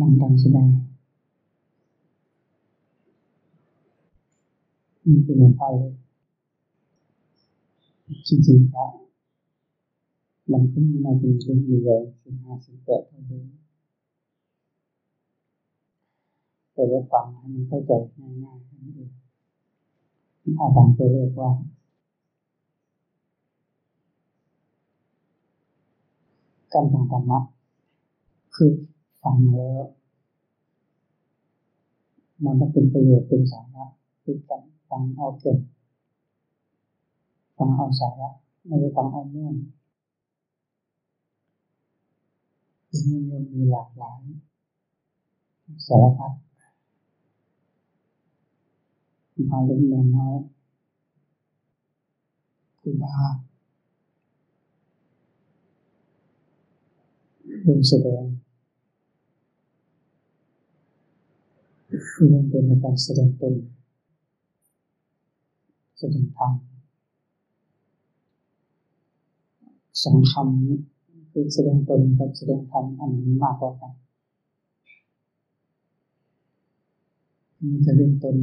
นั่งตามสบายนี่เป็นหลวงพ่อเลยจริงๆพระมันก็ไม่น่าจะมีเรื่องใหญ่สิบห้าสิบแปดเท่าเดิมแต่ว่าฟังให้มันเข้าใจง่ายๆนั่นเองเอาตามตัวเลขว่าการฟังธรรมะคือ ฟังแล้วมันต้องเป็นประโยชน์เป็นสาระคือการฟังเอาเกิดฟังเอาสาระไม่ได้ฟังเอาม่วนทีนี้มันมีหลากหลายสารพัดมาเล็กแรงน้อยครูบาเรื่องแสดง เรื่องเป็นในการแสดงตนแสดงธรรมสองคำนี้คือแสดงตนกับแสดงธรรมอันนี้มากกว่ากันมีแต่เรื่องตน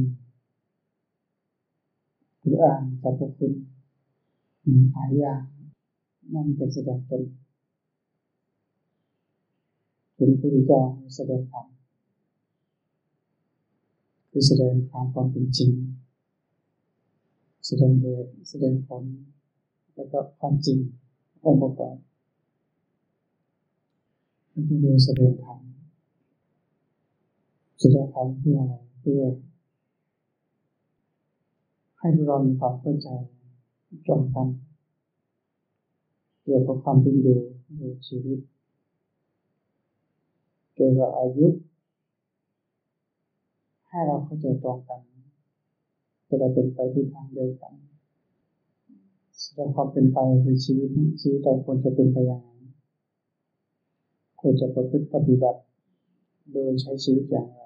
หรืออ่านกับพวกคุณมีหลายอย่างนั่นเป็นแสดงตนเป็นพระพุทธเจ้าแสดงธรรม คือแสดงความความเป็นจริง แสดงเหตุแสดงผล แล้วก็ความจริงองค์ประกอบมันจะเรียกแสดงธรรมแสดงธรรมเพื่ออะไรเพื่อ ให้เรามีความเข้าใจตรงกันเกี่ยวกับความเป็นอยู่อยู่ชีวิต เกี่ยวกับอายุ ให้เราเข้าใจตรงกันจะได้เป็นไปที่ทางเดียวกันแสดงความเป็นไปคือชีวิตนี้ชีวิตเราควรจะเป็นไปอย่างไรควรจะประพฤติปฏิบัติ โดยใช้ชีวิตอย่างไร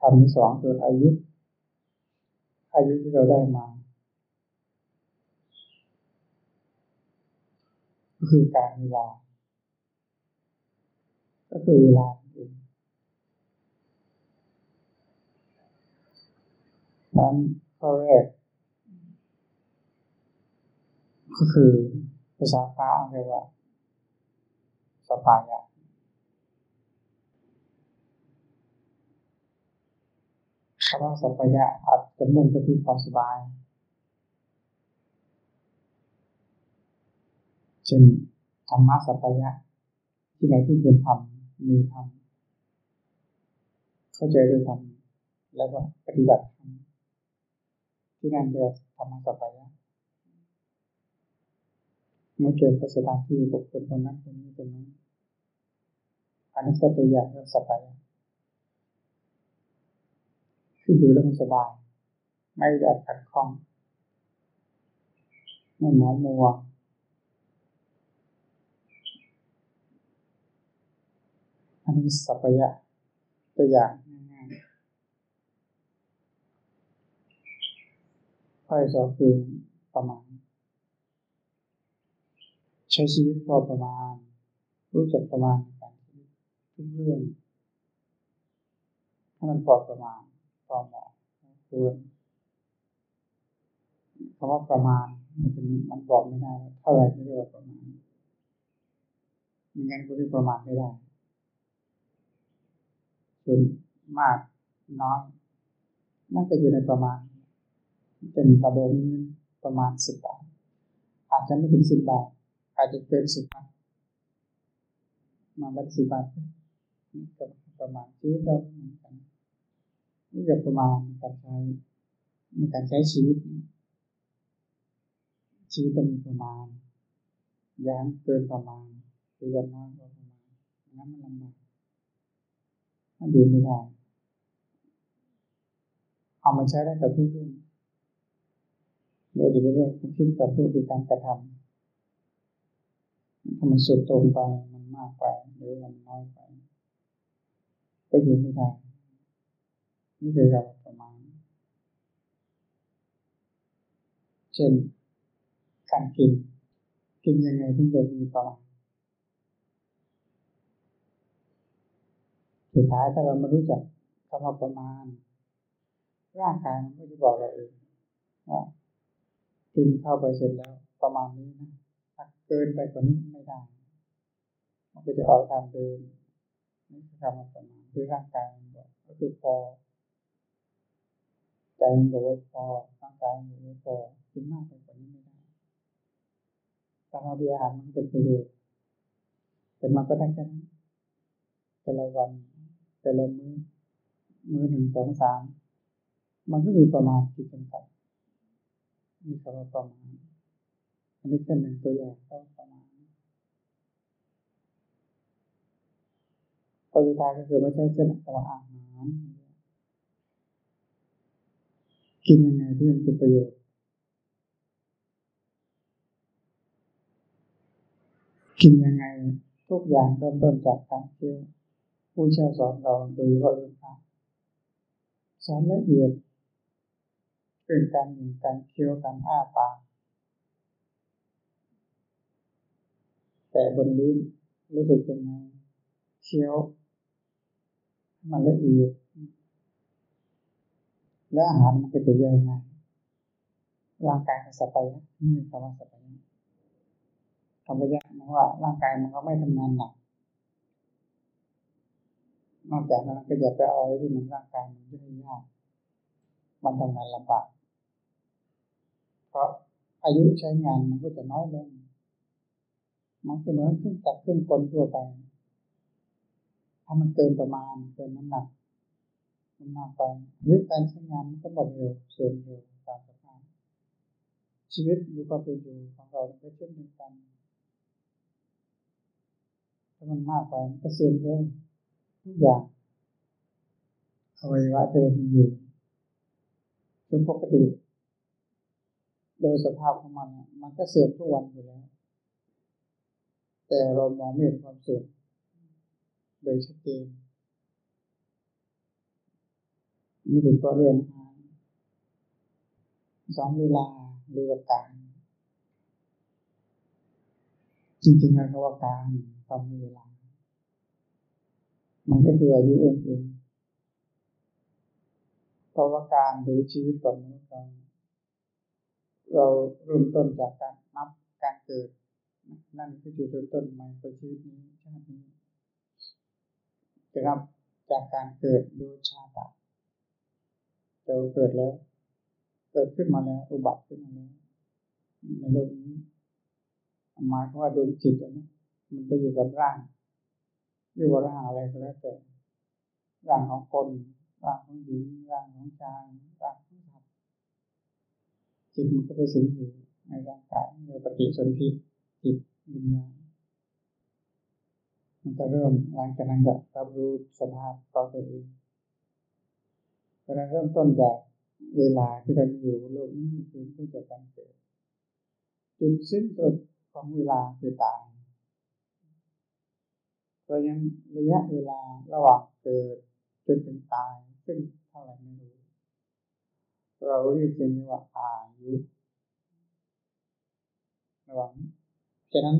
คำที่สองคืออายุ อายุที่เราได้มา ก็คือการเวลา ก็คือเวลาเองนั้นข้อแรก ก็คือภาษาพระเรียกว่าสปายะคำว่าสัพยะอาจจะมุ่งไปที่ความสบาย เช่นธรรมะสัพยะที่ไหนที่เป็นธรรม มีธรรมเข้าใจเรื่องธรรมแล้วก็ปฏิบัติธรรมที่นั่นเรียกธรรมะสัพยะไม่เกี่ยวกับสถานที่บุคคลคนนั้นคนนี้คนนั้นอันนี้แค่ตัวอย่างเรื่องสัพยะคืออยู่แล้วมันสบาย ไม่แดดขัดข้องไม่หมองมัว อันนี้สัพยะตัวอย่างง่ายๆข้อสองคือประมาณ ใช้ชีวิตพอประมาณ รู้จักประมาณในการทุกเรื่องถ้ามันพอประมาณพอเหมาะควรคำว่าประมาณมันเป็นมันบอกไม่ได้เท่าไรที่เรียกว่าประมาณไม่งั้นก็เรียกประมาณไม่ได้ ส่วนมากน้อยน่าจะอยู่ในประมาณ เป็นระบบนี้ประมาณสิบบาท อาจจะไม่ถึงสิบบาท อาจจะเกินสิบบาท มาไม่สิบบาทก็ประมาณชีวิตเราเหมือนกันรู้จักประมาณในการใช้ในการใช้ชีวิต ชีวิตต้องมีประมาณย้างเกินประมาณหรือว่าน้อยกว่าประมาณงั้นมันลำบาก มันอยู่ไม่ได้ เอามาใช้ได้กับทุกเรื่องโดยจะเป็นเรื่องของคิดกับพูดคือการกระทำถ้ามันสุดตรงไปมันมากไปหรือมันน้อยไป ก็อยู่ไม่ได้นี่คือเราประมาณ เช่นการกิน กินยังไงถึงจะมีประมาณ สุดท้ายถ้าเราไม่รู้จักคำว่าประมาณ ร่างกายมันก็จะบอกเราเองว่ากินเข้าไปเสร็จแล้วประมาณนี้นะถ้าเกินไปกว่านี้ไม่ได้ มันก็จะออกทางเดินนี่คือคำว่าประมาณคือร่างกายมันบอกก็คือพอใจมันบอกว่าพอร่างกายมันบอกว่าพอกินมากไปกว่านี้ไม่ได้การเอาดีอาหารมันเป็นประโยชน์แต่มันก็ได้แค่นั้นแต่ละวัน แต่ละมือ้อมื้อหนึ่งสองสามมันก็มีประมาณที่จำกัดมีคำว่าประมาณอันนี้เป็นหนึ่งตัวอย่างก็ประมาณพอสุดท้ายก็คือไม่ใช่เช่นคำว่าอาหารกินยังไงที่มันเป็นประโยชน์กินยังไงทุกอย่างเริ่มต้นจากการเคี่ยว ผู้เชี่ยวสอนเราโดยเฉพาะเรื่องพระสอนละเอียดเรื่องการอยู่การเคี้ยวการอ้าปากแต่บนลิ้นรู้สึกยังไงเคี้ยว มันละเอียดและอาหารมันก็จะย่อยง่ายร่างกายมันสบายนี่คำว่าสบายคำว่าย่หมายว่าร่างกายมันก็ไม่ทำงานหนัก นอกจากนั้นก็อย่าไปเอาอะไรที่มันร่างกายมันยุ่งยากมันทำงานลำบาก เพราะอายุใช้งานมันก็จะน้อยลง มันก็เหมือนเครื่องจักรเครื่องกลทั่วไป ถ้ามันเกินประมาณเกินน้ำหนัก มันมากไปอายุการใช้งานมันก็หมดเร็วเสื่อมเร็วตามสภาพชีวิตอยู่ก็เป็นอยู่ของเราก็เช่นเดียวกันถ้ามันมากไปมันก็เสื่อมเร็ว ทุกอย่างอวัยวะเธอมีอยู่จนปกติ โดยสภาพของมันมันก็เสื่อมทุกวันอยู่แล้ว แต่เรามองไม่เห็นความเสื่อมโดยชัดเจนนี่เป็นก็เรื่องสองเวลาหรือว่าการ จริงๆแล้วคำว่าการทำเวลา มันก็คืออายุเองเองราะว่าการดูชีวิตของมนุษย์เราเราเริ่มต้นจากการนับการเกิด นั่นคือจุดเริ่มต้นใหม่ของชีวิตนี้ชาตินี้จะนับจากการเกิดโดยชาติเราเกิดแล้ว เกิดขึ้นมาแล้วอุบัติขึ้นมาแล้วในโลกนี้หมายความว่าดวงจิตนะมันไปอยู่กับร่าง อยู่กับร่างอะไรก็แล้วแต่ร่างของคนร่างของหญิงร่างของชายร่างของสัตว์จิตมันก็ไปสิงอยู่ในร่างกายในปฏิสนธิจิตวิญญาณมันก็เริ่มหลังจากนั้นก็รับรู้สภาพตัวเองเราเริ่มต้นจากเวลาที่เราอยู่โลกนี้คือเพื่อจะการเกิดจุดสิ้นสุดของเวลาคือตาย เพราะฉะนั้นระยะเวลาระหว่างเกิดจนถึงตายซึ่งเท่าไหร่ไม่รู้ เราเรียกเป็นว่าอายุระหว่างฉะนั้น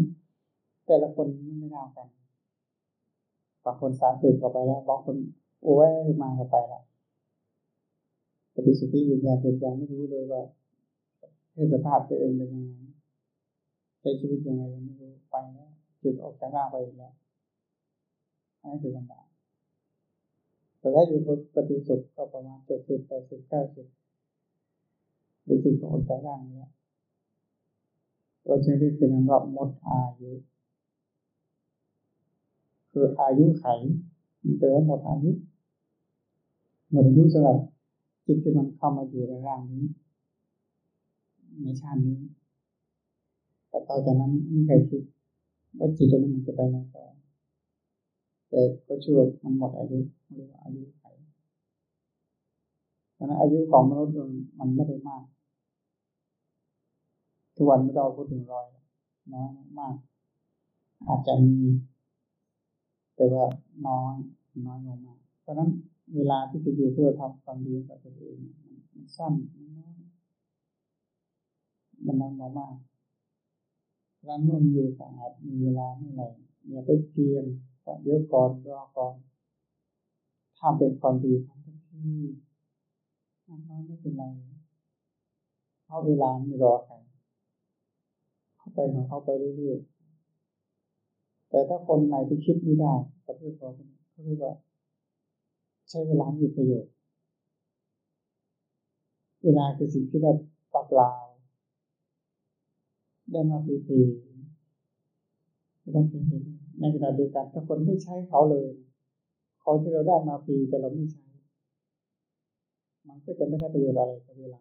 แต่ละคนไม่เท่ากันบางคนสามสิบก็ไปแล้วบางคนโอ้ยมาก็ไปแล้วปฏิสติวิญญาณยังไม่รู้เลยว่าเพศสภาพตัวเองเป็นยังไงใช้ชีวิตยังไงยังไม่รู้ไปแล้วจิตออกจากร่างไปแล้ว อันนี้คือลำบากแต่ถ้าอยู่ปฏิสุขก็ประมาณเจ็ดสิบแปดสิบเก้าสิบในจิตของออกจร่างแล้วเราจึงเรียกกันว่าหมดอายุ คืออายุไขมันแปลว่าหมดอายุหมดอายุสำหรับจิตที่มันเข้ามาอยู่ในร่างนี้ ในชาตินี้ แต่ต่อจากนั้นไม่เคยคิดว่าจิตตัวนี้มันจะไปไหนต่อ แต่ก็ชั่วมันหมดอายุเรียกว่าอายุไขเพราะนั้นอายุของมนุษย์มันไม่ได้มาก ทุกวันไม่ต้องพูดถึงร้อยน้อยมาก อาจจะมี แต่ว่าน้อยน้อยลงมา เพราะนั้นเวลาที่จะอยู่เพื่อทำความดีกับตัวเองมันสั้นมันน้อยมันน้อยมากร้านนุ่มอยู่สะอาดมีเวลาเมื่อไหร่อย่าไปเพียง เดี๋ยวก่อนรอก่อนถ้าเป็นความดีทำทุกที่มาน้อยไม่เป็นไรเพราะเวลาไม่รอใครเข้าไปของเขาไปเรื่อยๆแต่ถ้าคนไหนที่คิดไม่ได้กับเรื่องขอเขาเรียกว่า ใช้เวลามีประโยชน์ เวลาคือสิ่งที่ได้ปรับลาวได้มาฟรีๆไม่ต้องเสียเงิน ในขณะเดียวกันถ้าคนไม่ใช้เขาเลย ของที่เราได้มาฟรีแต่เราไม่ใช้ มันก็จะไม่ได้ประโยชน์อะไรกับเวลา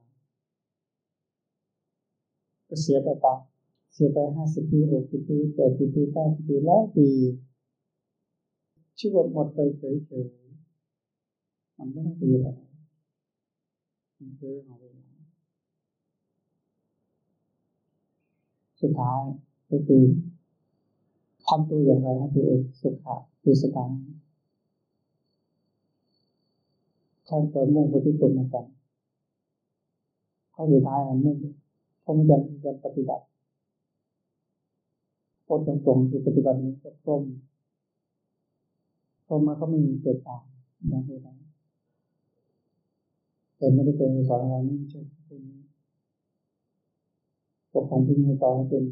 ก็เสียไปปล่าเสียไปห้าสิบปีหกสิบปีแปดสิบปีเก้าสิบปีร้อยปีชื่อว่าหมดไปเฉยๆมันไม่ได้ประโยชน์อะไรมันคือของเวลาสุดท้ายก็คือ ทำตัวอย่างไรให้ตัวเองสุขะคือสบายใช้ความมุ่งไปที่ตัวมันกันข้อสุดท้ายมุ่งเพราะมันจะจะปฏิบัติพูดตรงๆคือปฏิบัติมันก็พรมพรมมันก็ไม่มีเกิดตาอย่างที่นั้นแต่ไม่ได้เป็นสอนเราไม่ใช่คุณปกของพุทธต่อให้เป็น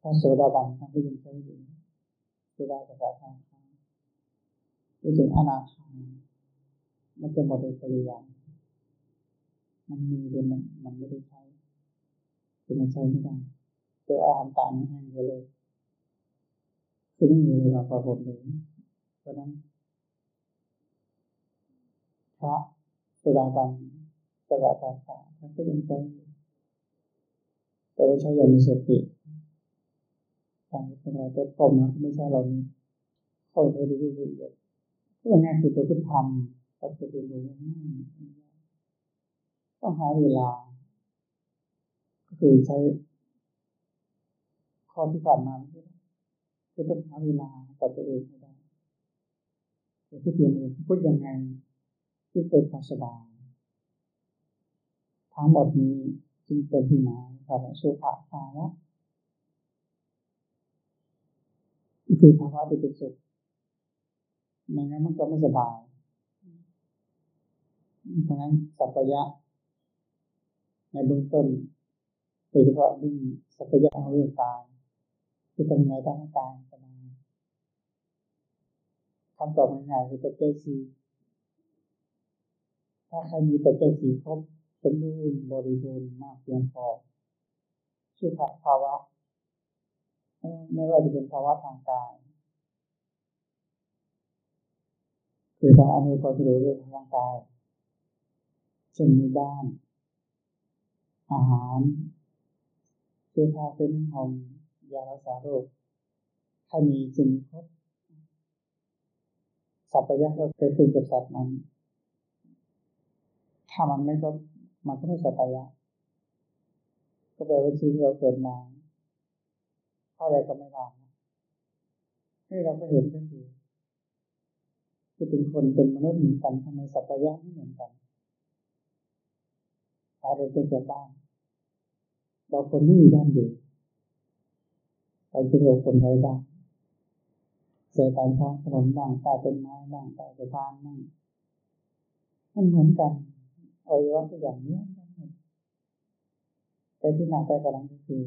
พระโสดาบันท่านก็ยังใช้อยู่โสดาบันทางทางไปถึงอนาคามันจะหมดโดยปริยายมันมีแต่มันมันไม่ได้ใช้คือมันใช้ไม่ได้ตัวอาหารต่างแห้งไปเลยคือไม่มีเวลาประกอบเลยเพราะนั้นพระสุดาบันสระตาสาท่านก็ยังใช้แต่ว่าใช้อย่างมีสติ ทางพวกเราจะต้มนะไม่ใช่เรานี้เข้าใช้ดูดูดูเยอะพูดง่ายคือตัวพุทธธรรมกับตัวดูดูง่ายต้องหาเวลา ก็คือใช้ข้อที่ผ่านมาไม่ได้จะต้องหาเวลาต่อตัวเองให้ได้จะพูดยังไงพูดยังไงที่เกิดความสบายทั้งหมดนี้จึงเป็นที่มาครับสุขภาวะ คือภาวะที่เป็นสุขไม่งั้นมันก็ไม่สบายเพราะนั้นสัพยะ ในเบื้องต้นโดยเฉพาะเรื่องสัพยะของเรื่องกายคือทำไงได้ให้กายสบายคำตอบง่ายๆคือปัจจัยสีถ้าใครมีปัจจัยสีครบสมบูรณ์บริบูรณ์มากเพียงพอสุขภาวะ ไม่ว่าจะเป็นภาวะทางกายคือการอำนวยความสะดวกเรื่องร่างกาย เช่นมีบ้าน อาหารเสื้อผ้าเครื่องนุ่งห่มยารักษาโรคถ้ามีสิ่งครบสัพพยะก็เกิดขึ้นกับสัตว์นั้น ถ้ามันไม่ก็มันก็ไม่สัพพยะ ก็แปลว่าชีวิตเราเกิดมา ข้อใดก็ไม่ผ่านให้เราก็เห็นกันอยู่จะเป็นคนเป็นมนุษย์เหมือนกันทำไมสัพยะไม่เหมือนกันเราเป็นจากบ้านเราคนไม่มีบ้านอยู่เราจะเรียกคนไร้บ้านเสียตามท้องถนนบ้างใต้ต้นไม้บ้างใต้สะพานบ้างมันเหมือนกันอวัยวะทุกอย่างเนี้ยแต่ที่น่าใจกำลังก็คือ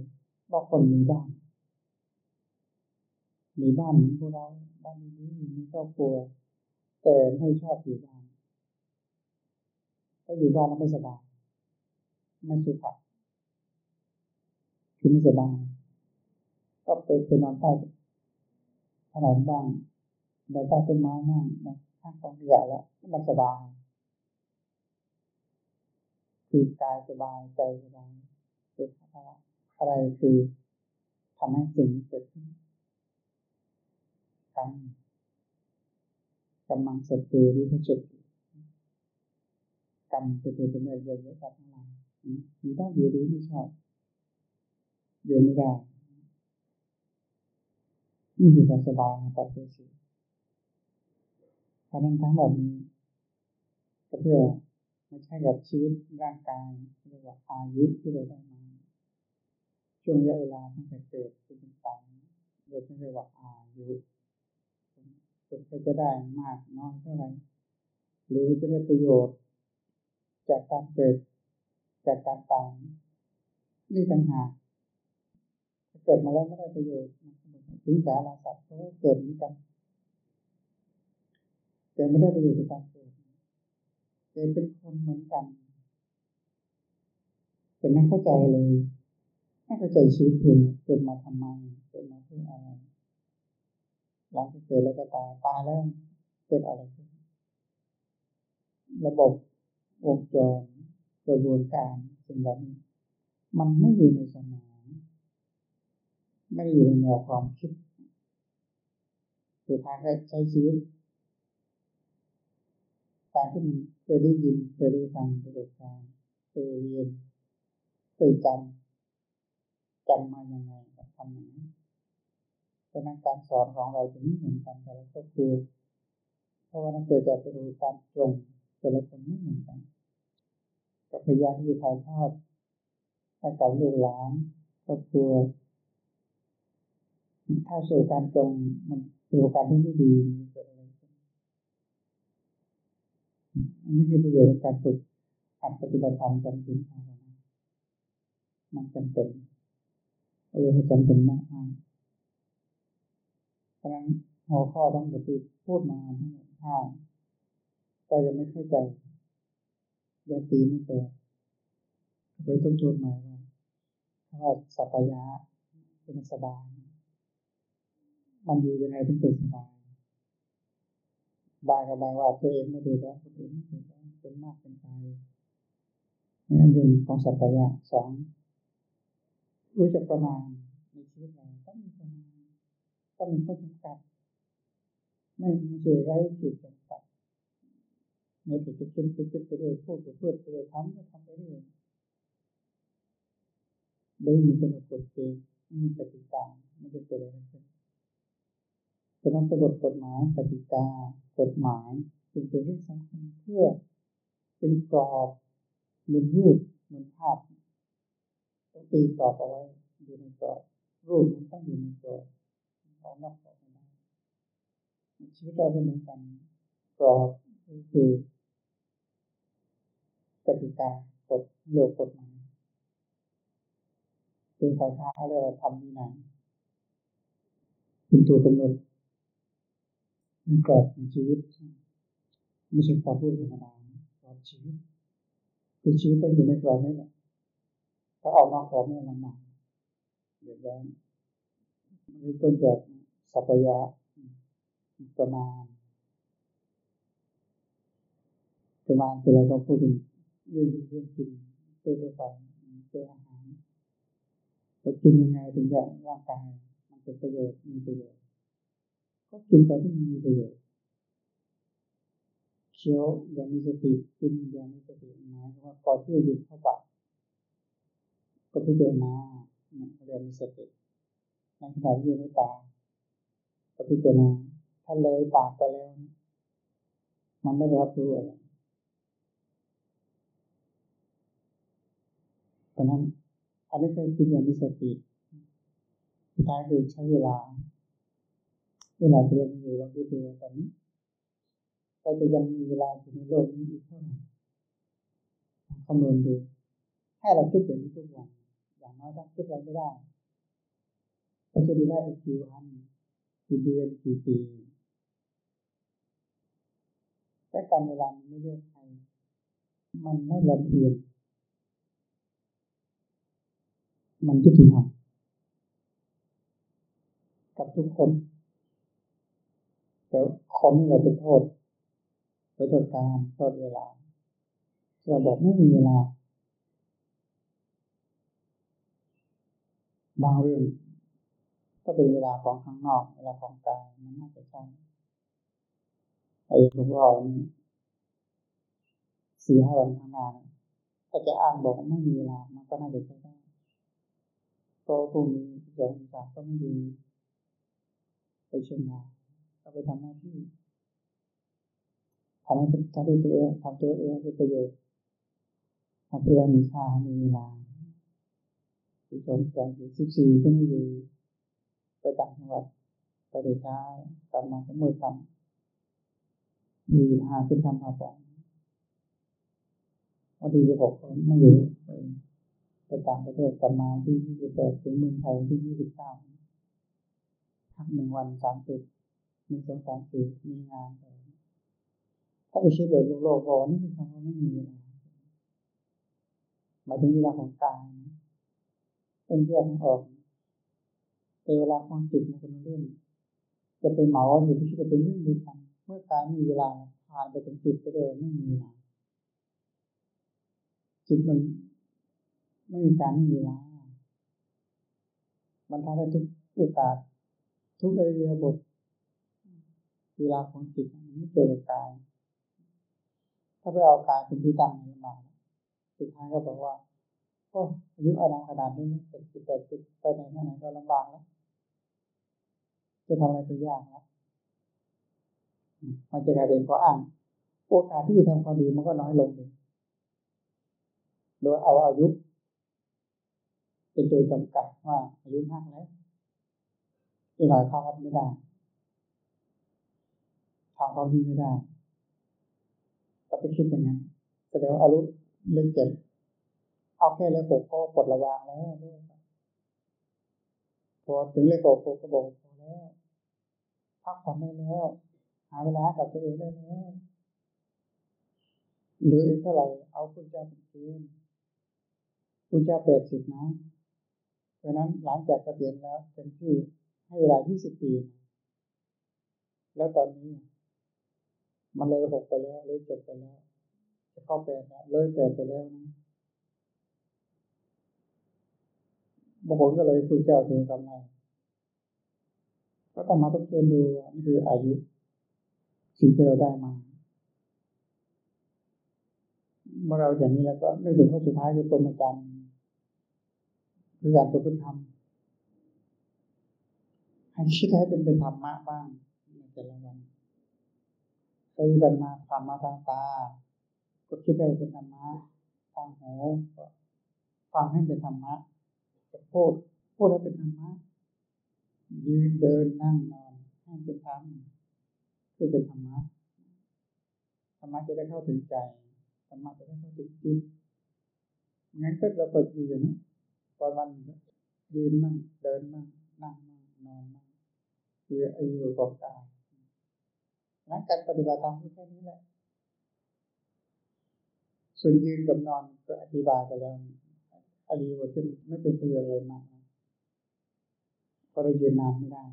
ว่าคนมีบ้าน มีบ้านเหมือนพวกเราบ้านนี้มีครอบครัว แต่ไม่ชอบอยู่บ้านก็อยู่บ้านแล้วไม่สบายไม่สุขคือไม่สบายก็ไปไปนอนใต้ถนนบ้างนอนใต้ต้นไม้บ้างนะข้างกองขยะแล้วมันสบายคือกายสบายใจสบายคืออะไรคือทำให้สิ่งเกิดขึ้น กรรมกำลังสติหรือพระจุดกรรมจะเป็นเป็นอะไรเยอะๆแบบทั้งหลายมีได้อยู่หรือไม่ชอบอยู่ไม่ได้นี่คือการสบายของปัจจัยสี่เพรนั้นทั้งหมดนี้ก็เพื่อไม่ใช่กับชีวิตร่างกายเรียกว่าอายุที่เราได้มาช่วงระยะเวลาตั้งแต่เกิดจนถึงตายเรียกว่าอายุ นแค่จะได้มากน้อยเท่าไหร่หรือจะได้ประโยชน์ จากการเกิดจากการตายนี่ต่างหากเกิดมาแล้วไม่ได้ประโยชน์ถึงสาราสัตว์ก็เกิดเหมือนกันเกิดไม่ได้ประโยชน์จากการเกิดเกิดเป็นคนเหมือนกันแต่ไม่เข้าใจเลยไม่เข้าใจชีวิตเองเกิดมาทำไมเกิดมาเพื่ออะไร หลังจาเกิดแล้วก็ตายตายแล้วเกิดอะไรขึ้นระบบวงจรกระบวนการสิ่งเหล่านี้มันไม่อยู่ในสมองไม่ได้อยู่ในแนวความคิดสุดท้ายก็ใช้ชีวิตการที่มันเคยได้ยินเคยได้ฟังประสบการณ์เคยเรียนเคยจำจำมาอย่างไงทำอย่าง นี้ดังนั้นการสอนของเราจะไม่เหมือนกันแต่ละครอบครัวเพราะว่านั่นเกิดจากประสบการณ์ตรงแต่ละคนไม่เหมือนกันก็พยายามที่จะถ่ายทอดให้กับลูกหลานครอบครัวถ้าสู่การตรงมันประสบการณ์ที่ไม่ดีมันเกิดอะไรขึ้นอันนี้คือประโยชน์ของการฝึกการปฏิบัติธรรมจำเป็นภาวนามันจำเป็นประโยชน์จำเป็นมากมาก ฉะนั้นหัวข้อทั้งหมดที่พูดมาทั้งหมดถ้าก็ยังไม่เข้าใจยังตีไม่แตกไปต้องทวนใหม่ว่าถ้าสัพยะเป็นสบาย มันอยู่ยังไงถึงเป็นสบายบายกับบายว่าตัวเองไม่ดือดร้อนคนอื่นไม่ดือดร้อนเป็นมากเป็นไปนี่เรื่องของสัพยะสองรู้จักประมาณในชีวิตเราต้องมีประมาณ ต้องมีข้อจำกัดไม่ไม่ใช่ไร้จุดจำกัดไม่ถึงจะเป็นจะเป็นไปเรื่อยพูดไปเพื่อไปเรื่อยทำก็ทำไปเรื่อยโดยมีกำหนดกฎเกณฑ์มีกติกาไม่จะเกิดอะไรขึ้นฉะนั้นกำหนดกฎหมายกติกากฎหมายจึงเป็นเรื่องสำคัญเพื่อเป็นกรอบเหมือนรูปเหมือนภาพต้องตีกรอบเอาไว้อยู่ในกรอบรูปมันต้องอยู่ในกรอบ เรานอกกรอบไม่ได้ชีวิตเราเป็นเหมือนกันกรอบคือกติกากฎโยกกฎหมายเป็นสายทางอะไรเราทำที่ไหนเป็นตัวกำหนดเป็นกรอบของชีวิต ไม่ใช่ความพูดธรรมดากรอบชีวิตคือชีวิตต้องอยู่ในกรอบนี้แหละถ้าออกนอกกรอบนี่ลำบากเดือดร้อนเรู้ต้นจาก สัพยะประมาณ ประมาณเวลาเราพูดถึงเรื่องเรื่องกินตัวตัวไปตัวอาหารเรากินยังไงถึงจะร่างกายมันเป็นประโยชน์มีประโยชน์ก็กินไปที่มีประโยชน์เคี้ยวย่างมีสติกินย่างมีสติหมายว่าก่อนที่จะหยุดเข้าปากก็พิจารณาเนี่ยเรียนมีสติในขณะที่อยู่ในปาก พิจารณาถ้าเลยปากไปแล้ว มันไม่รับรู้อะไรเพราะนั้น อันนี้คือกินอย่างมีสติสุดท้ายคือใช้เวลาเวลาที่เราอยู่เราดูดูตอนนี้เราจะยังมีเวลาอยู่ในโลกนี้อีกเท่าไหร่คำนวณดู ให้เราคิดอย่างนี้ทุกวันอย่างน้อยถ้าคิดอะไรไม่ได้เราจะดูได้อีกกี่วัน กี่เดือนกี่ปีแต่การเวลามันไม่เลือกใครมันไม่ลำเอียงมันยุติธรรมกับทุกคน แต่คนนี่เราเป็นโทษไปโทษการโทษเวลาเราบอกไม่มีเวลา บางเรื่อง ก็เป็นเวลาของข้างนอก เวลาของกายมันน่าจะใช่ไอ้หลวงพ่อนี่สี่ห้าวันข้างหน้าถ้าจะอ้างบอกไม่มีเวลามันก็น่าจะใช่ได้โตพรุ่งนี้เดี๋ยวอีกาก็ไม่ดีไปเชียงรายก็ไปทำหน้าที่ทำให้ทำให้ตัวเองทำตัวเองเป็นประโยชน์ทำตัวเองมีค่ามีเวลาสิบสองใจสิบสี่ก็ไม่อยู่ ไปต่างจังหวัดไปเดช้ากลับมาก็มือทมีพาขึ้นทำพาปองวันที่ยี่สิบหกไม่อยู่ไปต่างประเทศกลับมาที่ยี่สิบแปดถึงเมืองไทยที่ยี่สิบเก้าพักหนึ่งวันสามสิบหนึ่งสองสามสี่มีงานถ้าไปคิดแบบโลกๆพอนี่คือคำว่าไม่มีเวลาหมายถึงเวลาของกายต้องแยกออก แต่เวลาของจิตมันคนละเรื่องจะไปเหมาอยู่ที่จะเป็นเรื่องเดียวกันเมื่อกายมีเวลาผ่านไปถึงจิตก็เลยไม่มีเวลาจิตมันไม่มีการไม่มีเวลามันทำได้ทุกโอกาส ทุกอริยบท เวลาของจิตมันไม่เกี่ยวกับกาย ถ้าไปเอากายเป็นที่ตั้งมันมาสุดท้ายก็บอกว่าโอ้อายุอานามขนาดนี้เป็นสิบแปดสิบไปไหนมาไหนก็ลำบากแล้ว จะทำอะไรก็ยากแล้วมันจะกลายเป็นข้ออ้าง โอกาสที่จะทำความดีมันก็น้อยลงเลยโดยเอาอายุ เป็นตัวจำกัดว่าอายุมากแล้วอีกหน่อยเข้าวัดไม่ได้ทำความดีไม่ได้ก็ไปคิดอย่างนั้นแสดงว่าอายุเลขเจ็ดเอาแค่เลขหกก็ปลดระวางแล้วพอถึงเลขหกก็บอกพอแล้ว พักผ่อนได้แล้ว หาเวลากับตัวเองได้แล้วหรืออีกเท่าไหร่เอาคุณเจ้าเป็นคืนคุณเจ้าแปดสิบนะเพราะนั้นหลังจากเกษียณแล้วเต็มที่ให้เวลายี่สิบปี แล้วตอนนี้ มันเลยหกไปแล้วเลยเจ็ดไปแล้วจะเข้าแปดแล้วเลยแปดไปแล้วนะบางคนก็เลยคุยเจ้าถึงกำไร ก็ต้องมาทบทวนดูนี่คืออายุ สิ่งที่เราได้มาเมื่อเราอย่างนี้แล้วก็นึกถึงข้อสุดท้ายคือปรมจันทร์คือการประพฤติธรรมให้คิดให้เป็นเป็นธรรมะบ้างในแต่ละวันเคยเป็นมาธรรมะทางตาก็คิดให้เป็นธรรมะทางหูฟังให้เป็นธรรมะจะพูดพูดให้เป็นธรรมะ ยืนเดินนั่งนอนให้เป็นธรรมคือเป็นธรรมะธรรมะจะได้เข้าถึงใจธรรมะจะได้เข้าถึงจิตงั้นก็เราเปิดอยู่อย่างนี้วันวันยืนมั่งเดินมั่งนั่งมั่งนอนมั่งคืออายุกับกายนั้นการปฏิบัติธรรมแค่นี้แหละส่วนยืนกับนอนก็อธิบายไปแล้วอริยบทที่ไม่เป็นประโยชน์อะไรมาก เพราะเรายืนนานไม่ได้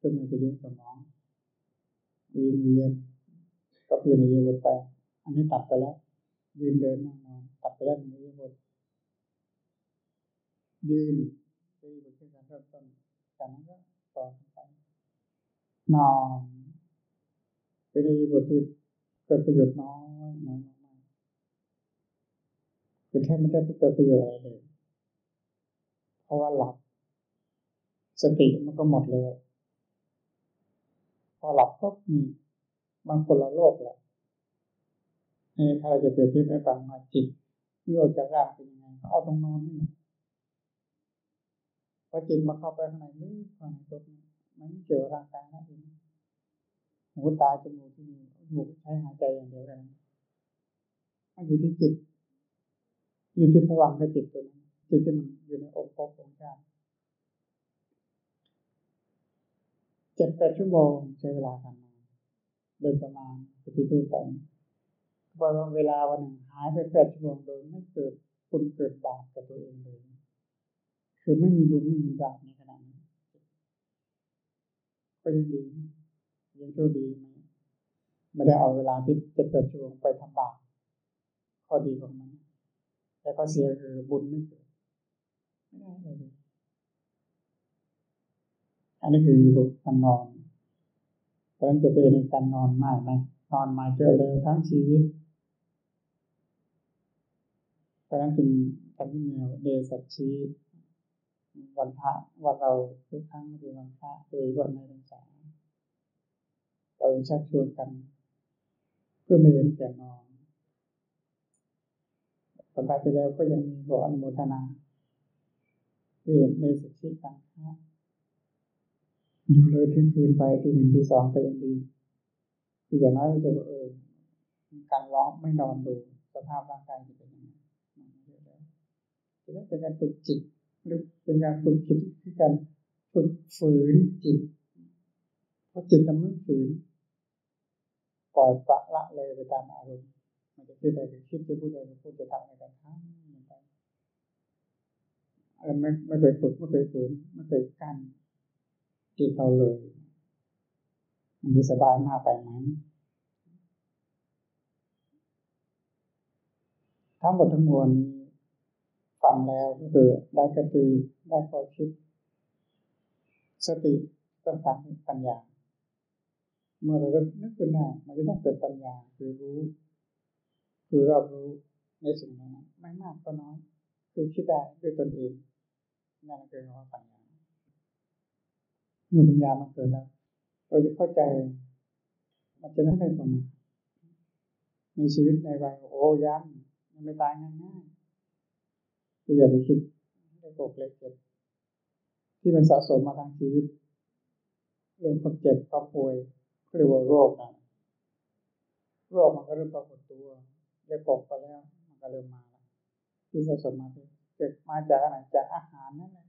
จนมันจะเลี้ยงสมองเวียนเวียนก็เปลี่ยนอริยบทไป อันนี้ตัดไปแล้ว ยืนเดินนั่งนอนตัดไปแล้วในอริยบทยืนอริยบทคือการเริ่มต้นจากนั้นก็ต่อไปนอนเป็นอริยบทที่เกิดประโยชน์น้อยน้อยมากคือแทบไม่ได้เกิดประโยชน์อะไรเลย เพราะว่าหลับ สติมันก็หมดเลย พอหลับก็มีบางคนละโลกแหละนี่ถ้าเราจะเปรียบเทียบให้ฟังมาจิตเมื่อจากร่างเป็นยังไงเอาตรงนอนนี่พอจิตมาเข้าไปข้างในลึกข้างในตัวนี้มันเกี่ยวร่างกายนะเองหูตาจมูกที่มีจมูใช้หายใจอย่างเดียวกันมันอยู่ที่จิต อยู่ที่พลังกับจิตตัวนั้นจิตที่มันอยู่ในองค์ภพองค์ชาติ เจ็ดแปดชั่วโมงใช้เวลาการนอนโดยประมาณจะดูไปพอเวลาวันหนึ่งหายไปแปดชั่วโมงโดยไม่เกิดคุณเกิดบาปกับตัวเองเลยคือไม่มีบุญไม่มีบาปในขณะนั้นก็ยังดียังโชคดีไหมไม่ได้เอาเวลาที่เจ็ดแปดชั่วโมงไปทำบาปข้อดีของมันแต่ข้อเสียคือบุญไม่เกิดไม่ได้เลย อันนี้คือบุการนอน เพราะฉะนั้นจะเป็นในการนอนมากนะนอนมาเจอเร็วทั้งชีวิต เพราะฉะนั้นจึงการที่แมีเดสัชีวันพระวันเราทุกครั้งคือวันพระโดยวันในพรรษาเราชักชวนกัน เพื่อไม่เห็นแก่นอนสัปดาห์ที่แล้วก็ยังมีขออนุโมทนาที่ในสิทธิการค้า อยู่เลยทิ้งคืนไปที่หนึ่งที่สองก็ยังดีคืออย่างน้อยรู้สึกว่าเออการร้องไม่นอนดูสภาพร่างกายจะเป็นยังไงจะได้เป็นการฝึกจิต หรือเป็นการฝึกจิตคือการฝึกฝืนจิตเพราะจิตมันไม่ฝืนปล่อยปละละเลยไปตามอารมณ์มันจะคิดอะไรก็คิดจะพูดอะไรก็พูดจะทำอะไรก็ทำมันไปเรไม่ไม่เคยฝึกไม่เคยฝืนไม่เคยกั้น จิตเราเลยมันจะสบายมากไปไหมทั้งหมดทั้งมวลฟังแล้วก็คือได้กติได้ข้อคิด สติต้องทำปัญญา เมื่อเราเริ่มนึกขึ้นได้มันจะต้องเกิดปัญญาคือรู้ คือเรารู้ในสิ่งนั้นไม่มากก็น้อย คือคิดได้ด้วยตนเองนั่นคือคำว่าปัญญา เมื่อปัญญามันเกิดแล้วเราจะเข้าใจ มันจะไม่เป็นประมาทในชีวิตในวัยโอ้ยังมันไม่ตายง่ายๆกูอย่าไปคิดเล็กเล็กเจ็บที่มันสะสมมาทางชีวิตเรื่องความเจ็บความป่วยเรียกว่าโรคนะโรคมันก็เริ่มปรากฏตัวเรียกกไปแล้ว มันก็เริ่มมาแล้วที่สะสมมาเกิดมาจากอะไรจากอาหารนั่นแหละ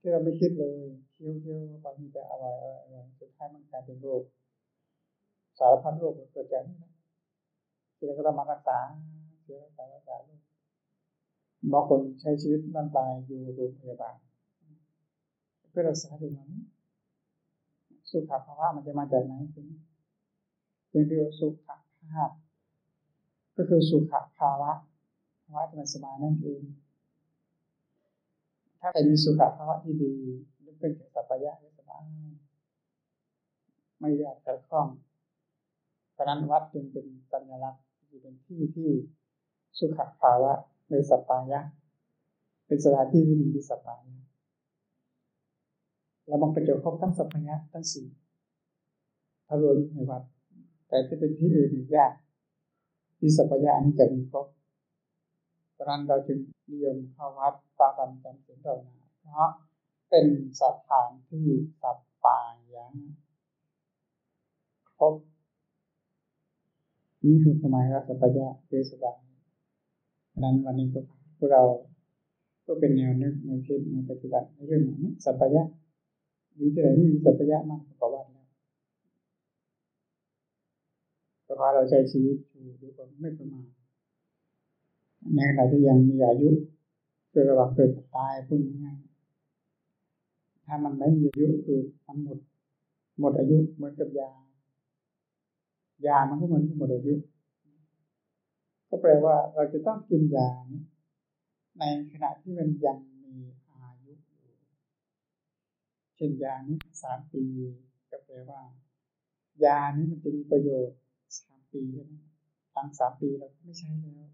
ที่เราไม่คิดเลย เคี้ยวเคี้ยวไปมีแต่อร่อยอร่อยอร่อยสุดท้ายมันกลายเป็นโรคสารพัดโรคเกิดจากนี้นะที่เราก็ต้องมารักษาเสียรักษารักษาโรคบางคนใช้ชีวิตบ้านปลายอยู่โรงพยาบาลเพื่อรักษาถึงนั้นสุขภาวะมันจะมาจากไหนถึงยังเรียกว่าสุขภาพ ก็คือสุขภาวะภาวะที่มันสบายนั่นเองถ้าใครมีสุขภาวะที่ดี นึกเป็นสัพยะสบายไม่อยากจะคล้องเพราะนั้นวัดจึงเป็นสัญลักษณ์ที่เป็นที่ที่สุขภาวะในสัพพายะ เป็นสถานที่ที่หนึ่งที่สัพพายะเรามองประโยชน์ครบทั้งสัพพยะทั้งสี่ถ้ารวมในวัด แต่ที่เป็นที่อื่นยาก ที่สัพพยะนี้จะมีครบเพราะนั้นเราจึงนิยมเข้าวัดฟังธรรมจำศีลภาวนาเพราะ เป็นสถานที่สัพพายะครบนี่คือความหมายว่าสัพพายะคือสบายนั้นวันนี้ก็พวกเราก็เป็นแนวนึกแนวคิดแนวปฏิบัติในเรื่องนี้สัพพยะอยู่ที่ไหนไม่มีสัพพยะมากกว่าวัดแล้วเพราะว่าเราใช้ชีวิตอยู่ด้วยความไม่ประมาทในขณะที่ยังมีอายุเกิดระหว่างเกิดตายพูดง่าย ถ้ามันไม่มีอายุคือมันหมด หมดอายุเหมือนกับยา ยามันก็เหมือนหมดอายุ ก็แปลว่าเราจะต้องกินยานี้ในขณะที่มันยังมีอายุอยู่เช่นยานี้สามปี ก็แปลว่า ยานี้มันจะมีประโยชน์สามปีใช่ไหมหลังสามปีเราไม่ใช้แล้ว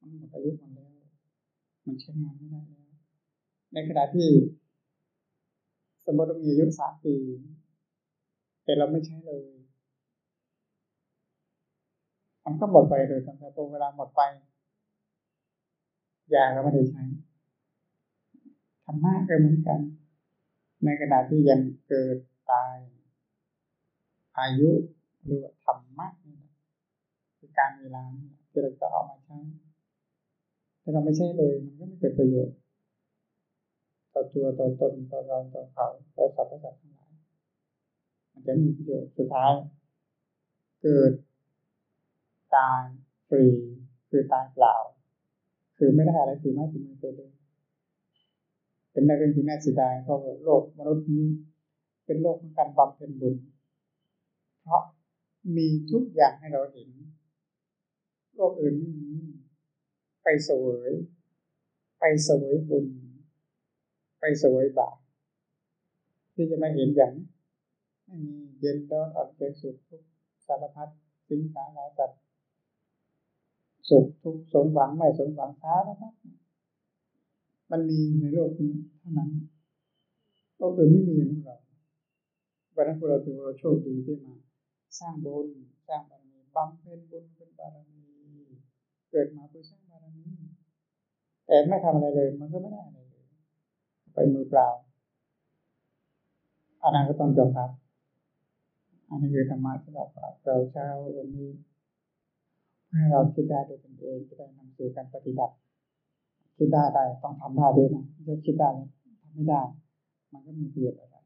มันหมดอายุมันแล้ว มันใช้งานไม่ได้แล้ว ในขณะที่ สมมติเรามีอายุสามปี แต่เราไม่ใช้เลยมันก็หมดไปโดยธรรมชาติพอเวลาหมดไปยาก็ไม่ได้ใช้ธรรมะก็เหมือนกัน ในขณะที่ยังเกิดตาย อายุหรือธรรมะนี่คือการเวลาที่เราจะเอามาใช้ถ้าเราไม่ใช่เลย มันก็ไม่เกิดประโยชน์ ต่อตัวต่อตนต่อเราต่อเขาต่อสรรพสัตว์ทั้งหลายมันจะมีประโยชน์สุดท้าย เกิดตายฟรีคือตายเปล่า คือไม่ได้อะไรติดไม้ติดมือไปเลยเป็นเรื่องที่น่าเสียดายเพราะโลกมนุษย์นี้เป็นโลกของการบำเพ็ญบุญ เพราะมีทุกอย่างให้เราเห็น โลกอื่นไม่มีไปเสวย ไปเสวยบุญ ไปเสวยบาปที่จะมาเห็นอย่างไม่มีเย็นร้อนอ่อนเจ็บสุขทุกสารพัดสิ่งสารพัดสุขทุกข์สมหวังไม่สมหวังท้านะครับมันมีในโลกนี้เท่านั้นโลกอื่นไม่มีอย่างเราวันนั้นพวกเราถือว่าเราโชคดีที่มา สร้างบุญสร้างบารมีบำเพ็ญบุญเป็นบารมีเกิดมาเพื่อสร้างบารมีแต่ไม่ทำอะไรเลย มันก็ไม่ได้อะไรเลย ไปมือเปล่า อันนั้นก็ต้องยอมรับ อันนี้คือธรรมะสำหรับเราเช้าวันนี้ให้เราคิดได้ด้วยตนเองจะได้นำสู่การปฏิบัติ คิดได้ได้ต้องทำได้ด้วยนะไม่ใช่คิดได้ทำไม่ได้ มันก็มีประโยชน์อะไร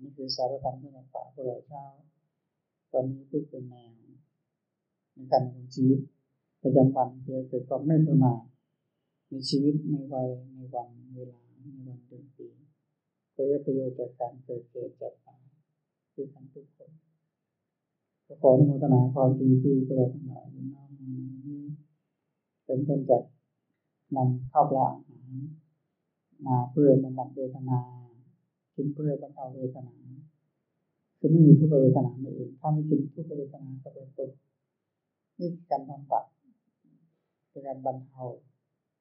นี่คือสารธรรมที่เราฝากพวกเราเช้าวันนี้พูดเป็นแนวในการดำเนินชีวิตประจำวันเพื่อเกิดความไม่ประมาทในชีวิตในวัยในวันเวลา ในวันเดือนปีเพื่อประโยชน์จากการเกิดเกิดจากตายคือกันทุกคนก็ขออนุโมทนาความดีที่พวกเราทั้งหลายได้นำมาในนี้เป็นต้นจากนำข้าวปลาอาหารมาเพื่อบำบัดเวทนากินเพื่อบรรเทาเวทนาคือไม่มีทุกขเวทนาในเองถ้าไม่กินทุกขเวทนาก็เป็นคนนี่การบำบัดเป็นการบรรเทา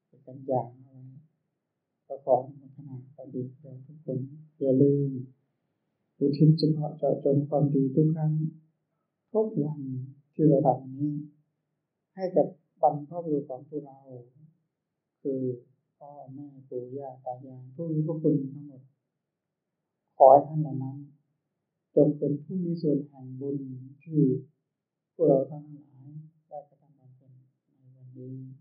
เป็นการอย่าง ก็ขออนุโมทนาความดีเราทุกคนอย่าลืมอุทิศเฉพาะเจาะจงความดีทุกครั้งทุกวันที่เราทำนี้ ให้กับบรรพบุรุษของพวกเรา คือพ่อแม่ปู่ย่าตายายผู้มีพระคุณทั้งหมด ขอให้ท่านเหล่านั้น จงเป็นผู้มีส่วนแห่งบุญที่พวกเราทั้งหลายได้กระทำมาเป็นในวันนี้